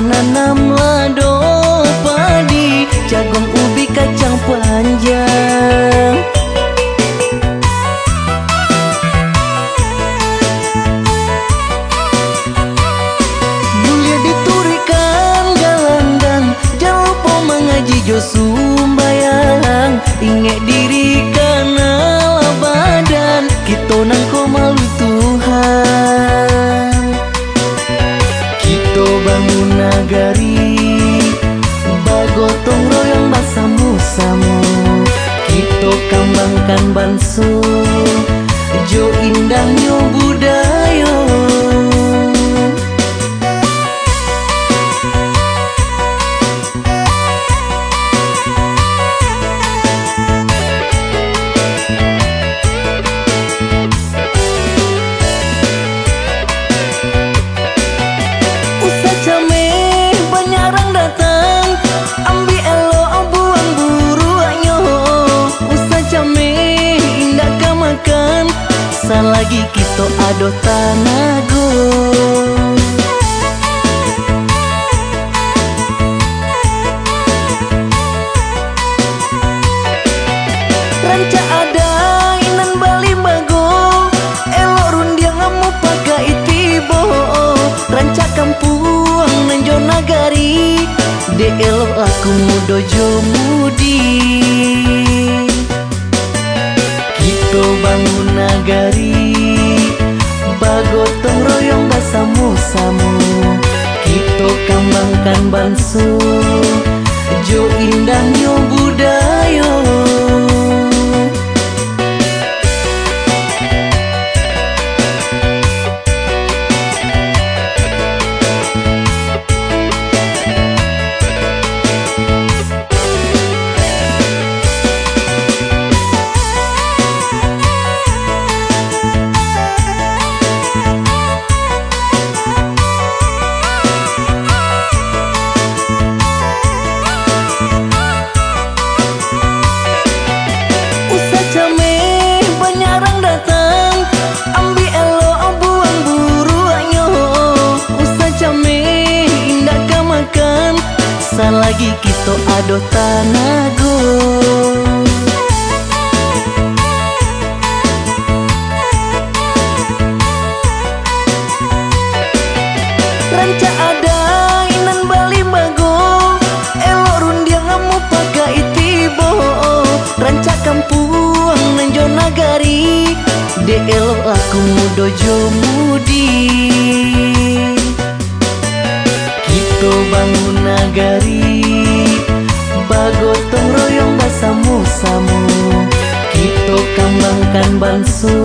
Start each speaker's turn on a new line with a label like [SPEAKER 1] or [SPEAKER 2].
[SPEAKER 1] Menanam lado padi Jagung ubi kacang panjang. Mulia diturikan galandang Jangan lupa mengaji jo sumbayang. Ingat diri Kembangkan bansu Jo indahnya budaya Selagi kita ado tanago. Ranca ada inan bali bago Elo rundiang ngamu pakai tibo. Ranca kampuang nanjo nagari De elo aku mudojo mudi. Kita bangun nagari Bagotong royong basamu-samu Kita kembangkan bansu Jo indahnya budaya ado tanago. Ranca ada inan bali bago Elo rundiang ngamu pakai tibo Ranca kampuang nanjo nagari. De elo aku mudojo mudi Kita bangun nagari បានសូ